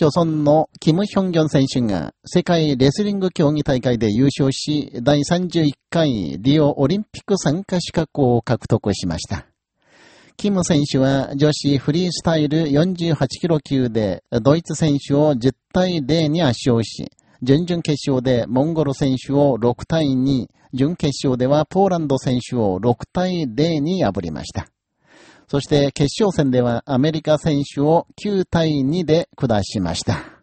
朝鮮のキム・ヒョンギョン選手が世界レスリング競技大会で優勝し、第31回リオオリンピック参加資格を獲得しました。キム選手は女子フリースタイル48キロ級でドイツ選手を10対0に圧勝し、準々決勝でモンゴル選手を6対2、準決勝ではポーランド選手を6対0に破りました。そして決勝戦ではアメリカ選手を9対2で下しました。